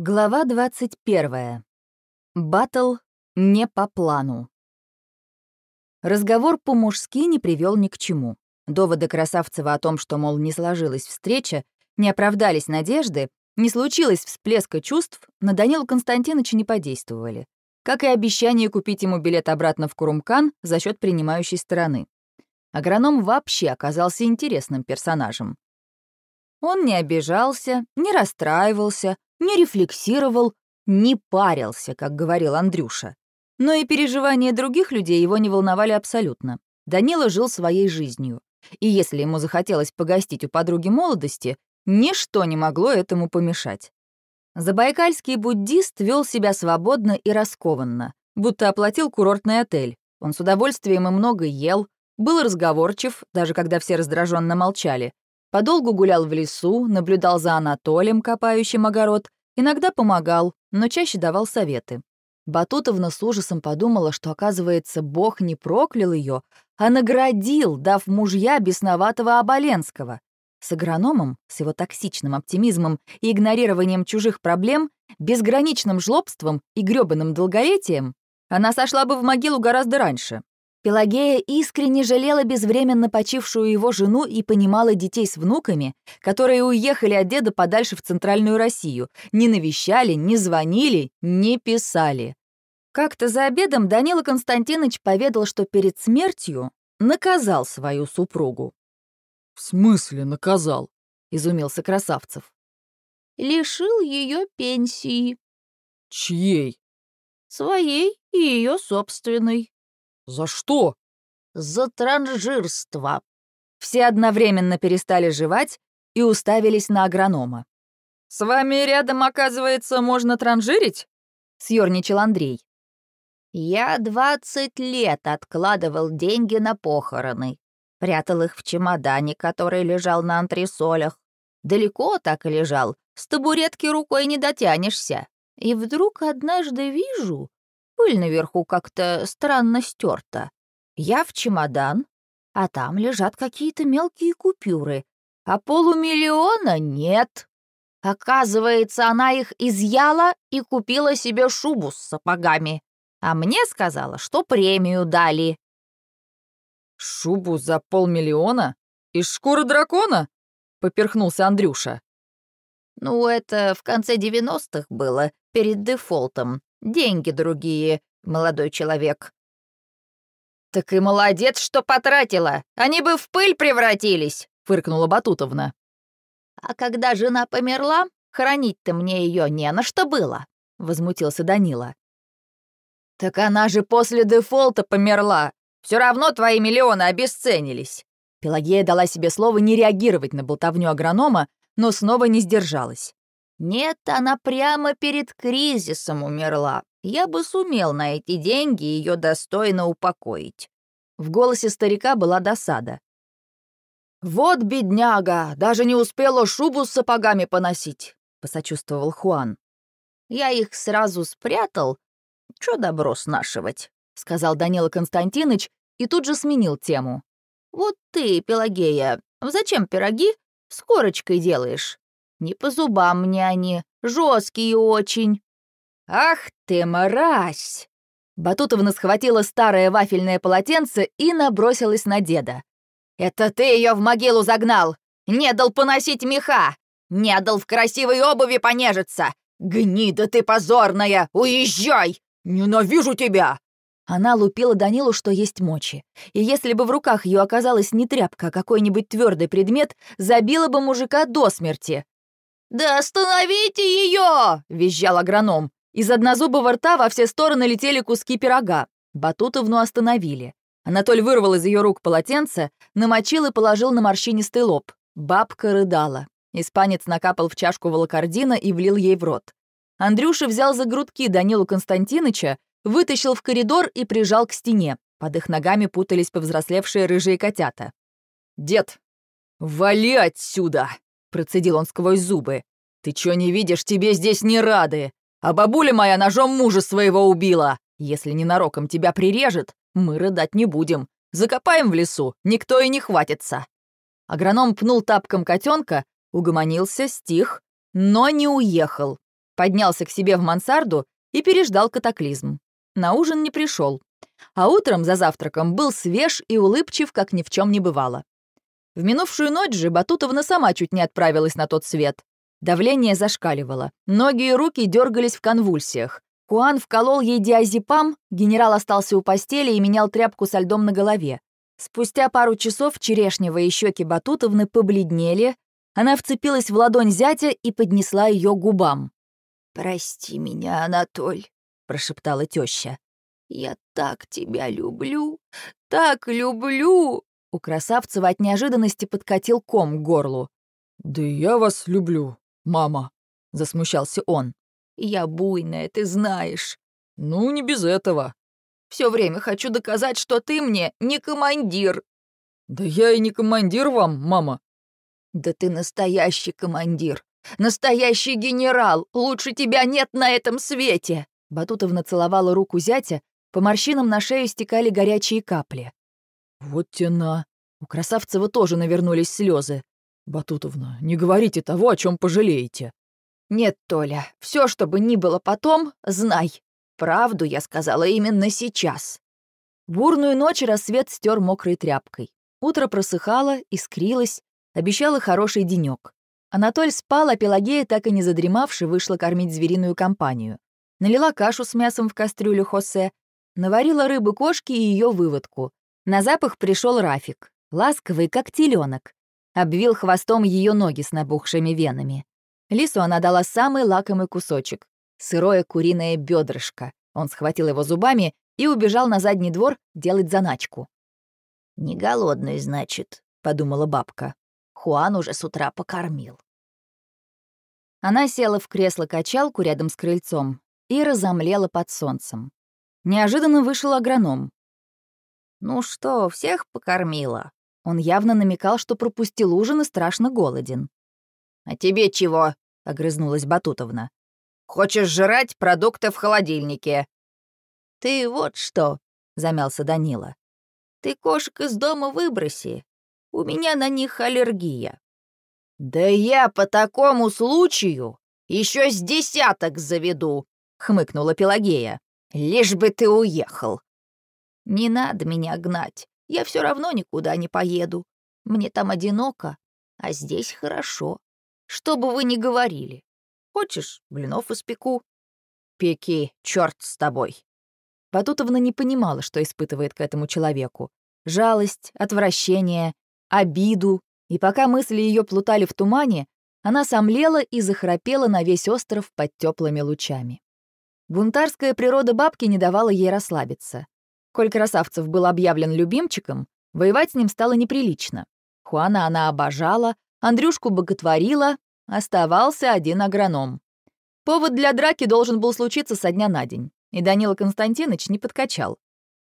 Глава 21. Баттл не по плану. Разговор по-мужски не привел ни к чему. Доводы Красавцева о том, что, мол, не сложилась встреча, не оправдались надежды, не случилось всплеска чувств, на Данилу Константиновича не подействовали. Как и обещание купить ему билет обратно в Курумкан за счет принимающей стороны. Агроном вообще оказался интересным персонажем. Он не обижался, не расстраивался, не рефлексировал, не парился, как говорил Андрюша. Но и переживания других людей его не волновали абсолютно. Данила жил своей жизнью. И если ему захотелось погостить у подруги молодости, ничто не могло этому помешать. Забайкальский буддист вел себя свободно и раскованно, будто оплатил курортный отель. Он с удовольствием и много ел, был разговорчив, даже когда все раздраженно молчали, Подолгу гулял в лесу, наблюдал за Анатолием, копающим огород, иногда помогал, но чаще давал советы. Батутовна с ужасом подумала, что, оказывается, Бог не проклял ее, а наградил, дав мужья бесноватого Оболенского. С агрономом, с его токсичным оптимизмом и игнорированием чужих проблем, безграничным жлобством и грёбаным долголетием, она сошла бы в могилу гораздо раньше. Пелагея искренне жалела безвременно почившую его жену и понимала детей с внуками, которые уехали от деда подальше в Центральную Россию, не навещали, не звонили, не писали. Как-то за обедом Данила Константинович поведал, что перед смертью наказал свою супругу. «В смысле наказал?» — изумился Красавцев. «Лишил ее пенсии». «Чьей?» «Своей и ее собственной». «За что?» «За транжирство». Все одновременно перестали жевать и уставились на агронома. «С вами рядом, оказывается, можно транжирить?» — съёрничал Андрей. «Я двадцать лет откладывал деньги на похороны. Прятал их в чемодане, который лежал на антресолях. Далеко так и лежал, с табуретки рукой не дотянешься. И вдруг однажды вижу, Пыль наверху как-то странно стерта. Я в чемодан, а там лежат какие-то мелкие купюры, а полумиллиона нет. Оказывается, она их изъяла и купила себе шубу с сапогами. А мне сказала, что премию дали. «Шубу за полмиллиона? Из шкуры дракона?» — поперхнулся Андрюша. «Ну, это в конце девяностых было, перед дефолтом. Деньги другие, молодой человек». «Так и молодец, что потратила. Они бы в пыль превратились», — фыркнула Батутовна. «А когда жена померла, хранить-то мне ее не на что было», — возмутился Данила. «Так она же после дефолта померла. Все равно твои миллионы обесценились». Пелагея дала себе слово не реагировать на болтовню агронома, но снова не сдержалась. Нет, она прямо перед кризисом умерла. Я бы сумел на эти деньги ее достойно упокоить. В голосе старика была досада. «Вот бедняга, даже не успела шубу с сапогами поносить», — посочувствовал Хуан. «Я их сразу спрятал. Чё добро снашивать?» — сказал Данила Константинович и тут же сменил тему. «Вот ты, Пелагея, зачем пироги с корочкой делаешь? Не по зубам мне они, жесткие очень». «Ах ты, мразь!» Батутовна схватила старое вафельное полотенце и набросилась на деда. «Это ты ее в могилу загнал! Не дал поносить меха! Не дал в красивой обуви понежиться! Гнида ты позорная! Уезжай! Ненавижу тебя!» Она лупила Данилу, что есть мочи. И если бы в руках ее оказалась не тряпка, а какой-нибудь твердый предмет, забила бы мужика до смерти. «Да остановите ее!» — визжал агроном. Из однозубого рта во все стороны летели куски пирога. Батутовну остановили. Анатоль вырвал из ее рук полотенце, намочил и положил на морщинистый лоб. Бабка рыдала. Испанец накапал в чашку волокордина и влил ей в рот. Андрюша взял за грудки Данилу Константиныча, вытащил в коридор и прижал к стене. Под их ногами путались повзрослевшие рыжие котята. «Дед, вали отсюда!» Процедил он сквозь зубы. «Ты чё не видишь, тебе здесь не рады! А бабуля моя ножом мужа своего убила! Если ненароком тебя прирежет, мы рыдать не будем. Закопаем в лесу, никто и не хватится!» Агроном пнул тапком котенка, угомонился, стих, но не уехал. поднялся к себе в мансарду и переждал катаклизм. На ужин не пришел, а утром за завтраком был свеж и улыбчив, как ни в чем не бывало. В минувшую ночь же Батутовна сама чуть не отправилась на тот свет. Давление зашкаливало, ноги и руки дергались в конвульсиях. Куан вколол ей диазепам, генерал остался у постели и менял тряпку со льдом на голове. Спустя пару часов черешнего и щеки Батутовны побледнели, она вцепилась в ладонь зятя и поднесла ее к губам. «Прости меня, Анатоль», — прошептала теща. «Я так тебя люблю, так люблю!» У Красавцева от неожиданности подкатил ком к горлу. «Да я вас люблю, мама», — засмущался он. «Я буйная, ты знаешь». «Ну, не без этого». Все время хочу доказать, что ты мне не командир». «Да я и не командир вам, мама». «Да ты настоящий командир. Настоящий генерал. Лучше тебя нет на этом свете». Батутовна целовала руку зятя, по морщинам на шею стекали горячие капли. «Вот тена!» У Красавцева тоже навернулись слезы. «Батутовна, не говорите того, о чем пожалеете». «Нет, Толя, все, что бы ни было потом, знай. Правду я сказала именно сейчас». Бурную ночь рассвет стер мокрой тряпкой. Утро просыхало, искрилось, обещало хороший денек. Анатоль спал, а Пелагея, так и не задремавши, вышла кормить звериную компанию. Налила кашу с мясом в кастрюлю Хосе, наварила рыбы кошки и ее выводку. На запах пришел Рафик, ласковый, как теленок. Обвил хвостом ее ноги с набухшими венами. Лису она дала самый лакомый кусочек — сырое куриное бедрышко. Он схватил его зубами и убежал на задний двор делать заначку. «Не голодный, значит», — подумала бабка. Хуан уже с утра покормил. Она села в кресло-качалку рядом с крыльцом и разомлела под солнцем. Неожиданно вышел агроном. «Ну что, всех покормила?» Он явно намекал, что пропустил ужин и страшно голоден. «А тебе чего?» — огрызнулась Батутовна. «Хочешь жрать продукты в холодильнике?» «Ты вот что!» — замялся Данила. «Ты кошек из дома выброси. У меня на них аллергия». «Да я по такому случаю еще с десяток заведу», — хмыкнула Пелагея. «Лишь бы ты уехал». «Не надо меня гнать. Я все равно никуда не поеду. Мне там одиноко, а здесь хорошо. Что бы вы ни говорили. Хочешь, блинов испеку? Пеки, черт с тобой. Батутовна не понимала, что испытывает к этому человеку. Жалость, отвращение, обиду. И пока мысли ее плутали в тумане, она сомлела и захрапела на весь остров под теплыми лучами. Бунтарская природа бабки не давала ей расслабиться. Коль Красавцев был объявлен любимчиком, воевать с ним стало неприлично. Хуана она обожала, Андрюшку боготворила, оставался один агроном. Повод для драки должен был случиться со дня на день, и Данила Константинович не подкачал.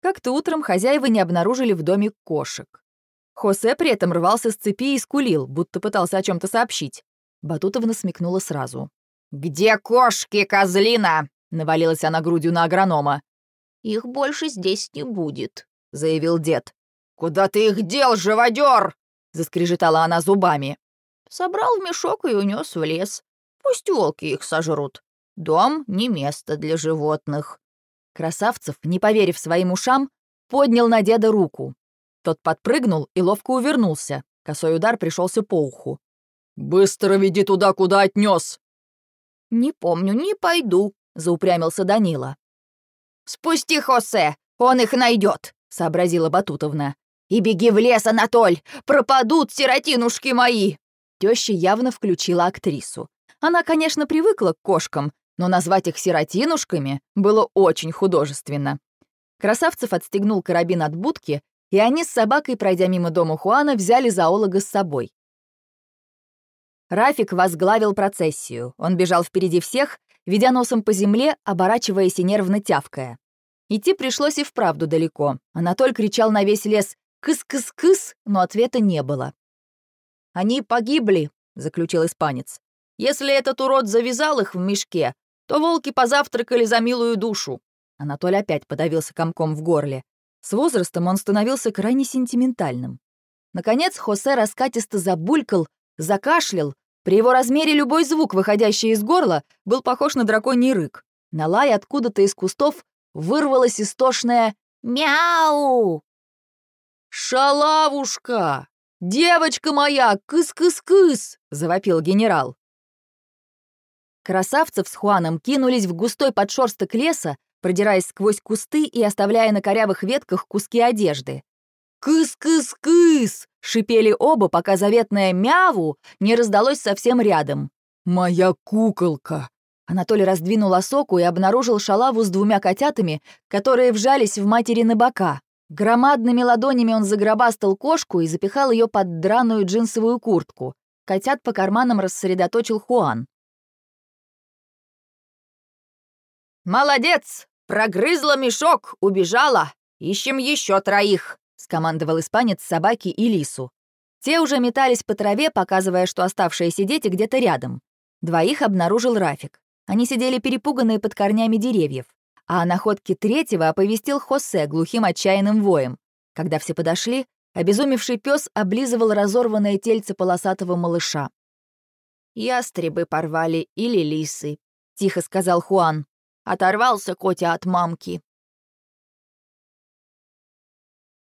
Как-то утром хозяева не обнаружили в доме кошек. Хосе при этом рвался с цепи и скулил, будто пытался о чем то сообщить. Батутовна смекнула сразу. «Где кошки, козлина?» — навалилась она грудью на агронома. «Их больше здесь не будет», — заявил дед. «Куда ты их дел, живодер?» — заскрежетала она зубами. «Собрал в мешок и унес в лес. Пусть волки их сожрут. Дом — не место для животных». Красавцев, не поверив своим ушам, поднял на деда руку. Тот подпрыгнул и ловко увернулся. Косой удар пришелся по уху. «Быстро веди туда, куда отнес. «Не помню, не пойду», — заупрямился Данила. «Спусти, Хосе, он их найдет», — сообразила Батутовна. «И беги в лес, Анатоль! Пропадут сиротинушки мои!» Теща явно включила актрису. Она, конечно, привыкла к кошкам, но назвать их сиротинушками было очень художественно. Красавцев отстегнул карабин от будки, и они с собакой, пройдя мимо дома Хуана, взяли зоолога с собой. Рафик возглавил процессию. Он бежал впереди всех, ведя носом по земле, оборачиваясь и нервно тявкая. Идти пришлось и вправду далеко. Анатоль кричал на весь лес «Кыс-кыс-кыс!», но ответа не было. «Они погибли», — заключил испанец. «Если этот урод завязал их в мешке, то волки позавтракали за милую душу». Анатоль опять подавился комком в горле. С возрастом он становился крайне сентиментальным. Наконец Хосе раскатисто забулькал, закашлял, При его размере любой звук, выходящий из горла, был похож на драконий рык. На лай откуда-то из кустов вырвалось истошное «Мяу!» «Шалавушка! Девочка моя, кыс-кыс-кыс!» — завопил генерал. Красавцев с Хуаном кинулись в густой подшерсток леса, продираясь сквозь кусты и оставляя на корявых ветках куски одежды. «Кыс-кыс-кыс!» — шипели оба, пока заветное «мяву» не раздалось совсем рядом. «Моя куколка!» Анатолий раздвинул осоку и обнаружил шалаву с двумя котятами, которые вжались в матери бока. Громадными ладонями он загробастал кошку и запихал ее под драную джинсовую куртку. Котят по карманам рассредоточил Хуан. «Молодец! Прогрызла мешок, убежала! Ищем еще троих!» — скомандовал испанец собаке и лису. Те уже метались по траве, показывая, что оставшиеся дети где-то рядом. Двоих обнаружил Рафик. Они сидели перепуганные под корнями деревьев. А о находке третьего оповестил Хосе глухим отчаянным воем. Когда все подошли, обезумевший пес облизывал разорванное тельце полосатого малыша. «Ястребы порвали или лисы», — тихо сказал Хуан. «Оторвался Котя от мамки».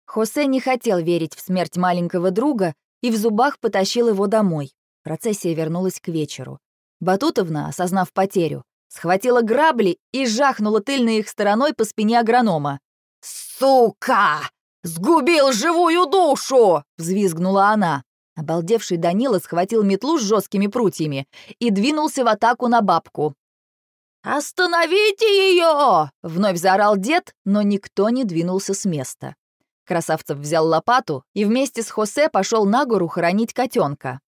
Хосе не хотел верить в смерть маленького друга и в зубах потащил его домой. Процессия вернулась к вечеру. Батутовна, осознав потерю, схватила грабли и жахнула тыльной их стороной по спине агронома. «Сука! Сгубил живую душу!» — взвизгнула она. Обалдевший Данила схватил метлу с жесткими прутьями и двинулся в атаку на бабку. «Остановите ее!» — вновь заорал дед, но никто не двинулся с места. Красавцев взял лопату и вместе с Хосе пошел на гору хоронить котенка.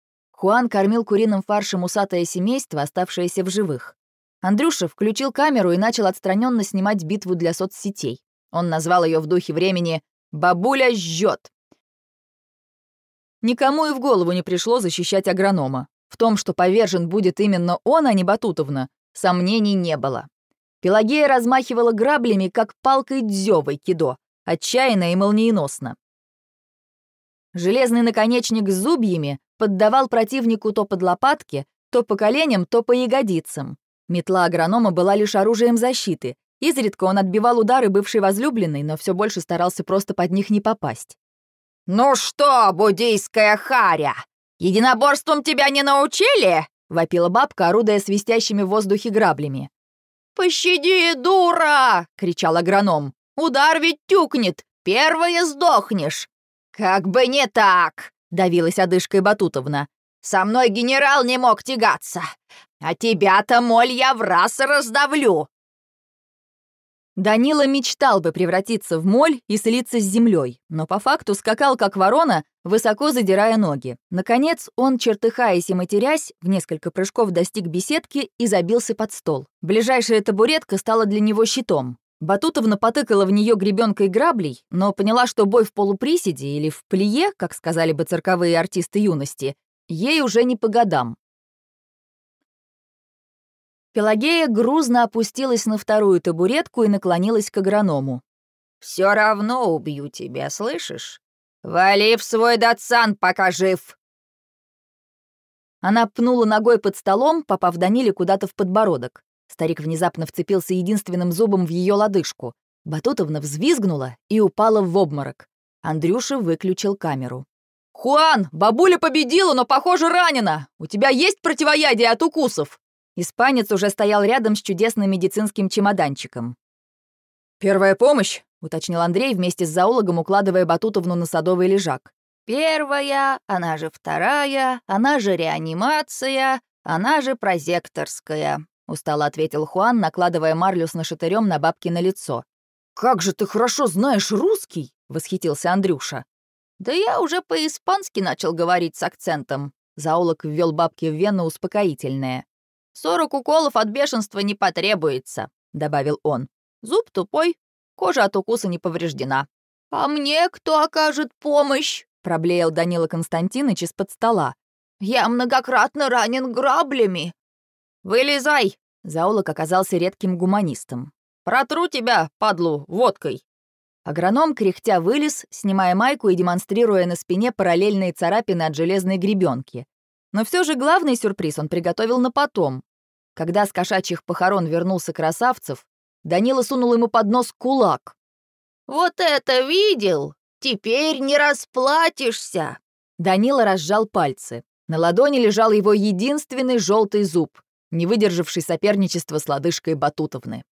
Хуан кормил куриным фаршем усатое семейство, оставшееся в живых. Андрюша включил камеру и начал отстраненно снимать битву для соцсетей. Он назвал ее в духе времени «Бабуля жжет». Никому и в голову не пришло защищать агронома. В том, что повержен будет именно он, а не Батутовна, сомнений не было. Пелагея размахивала граблями, как палкой дзёвой кидо, отчаянно и молниеносно. Железный наконечник с зубьями поддавал противнику то под лопатки, то по коленям, то по ягодицам. Метла агронома была лишь оружием защиты. Изредка он отбивал удары бывшей возлюбленной, но все больше старался просто под них не попасть. «Ну что, буддийская харя, единоборством тебя не научили?» — вопила бабка, орудуя свистящими в воздухе граблями. «Пощади, дура!» — кричал агроном. Удар ведь тюкнет, первое сдохнешь». «Как бы не так!» — давилась одышкой Батутовна. «Со мной генерал не мог тягаться, а тебя-то, моль, я в раз раздавлю!» Данила мечтал бы превратиться в моль и слиться с землей, но по факту скакал как ворона, высоко задирая ноги. Наконец, он, чертыхаясь и матерясь, в несколько прыжков достиг беседки и забился под стол. Ближайшая табуретка стала для него щитом. Батутовна потыкала в нее гребенкой граблей, но поняла, что бой в полуприседе или в плие, как сказали бы цирковые артисты юности, ей уже не по годам. Пелагея грузно опустилась на вторую табуретку и наклонилась к агроному. «Все равно убью тебя, слышишь? Вали в свой датсан, пока жив!» Она пнула ногой под столом, попав Даниле куда-то в подбородок. Старик внезапно вцепился единственным зубом в ее лодыжку. Батутовна взвизгнула и упала в обморок. Андрюша выключил камеру. «Хуан, бабуля победила, но, похоже, ранена! У тебя есть противоядие от укусов?» Испанец уже стоял рядом с чудесным медицинским чемоданчиком. «Первая помощь?» — уточнил Андрей вместе с зоологом, укладывая Батутовну на садовый лежак. «Первая, она же вторая, она же реанимация, она же прозекторская», устало ответил Хуан, накладывая марлю с нашатырем на бабки на лицо. «Как же ты хорошо знаешь русский!» — восхитился Андрюша. «Да я уже по-испански начал говорить с акцентом». Заулок ввел бабки в вену успокоительное. «Сорок уколов от бешенства не потребуется», — добавил он. «Зуб тупой, кожа от укуса не повреждена». «А мне кто окажет помощь?» — проблеял Данила Константинович из-под стола. «Я многократно ранен граблями». «Вылезай!» Заулок оказался редким гуманистом. «Протру тебя, падлу, водкой!» Агроном кряхтя вылез, снимая майку и демонстрируя на спине параллельные царапины от железной гребенки. Но все же главный сюрприз он приготовил на потом. Когда с кошачьих похорон вернулся Красавцев, Данила сунул ему под нос кулак. «Вот это видел? Теперь не расплатишься!» Данила разжал пальцы. На ладони лежал его единственный желтый зуб, не выдержавший соперничества с лодыжкой Батутовны.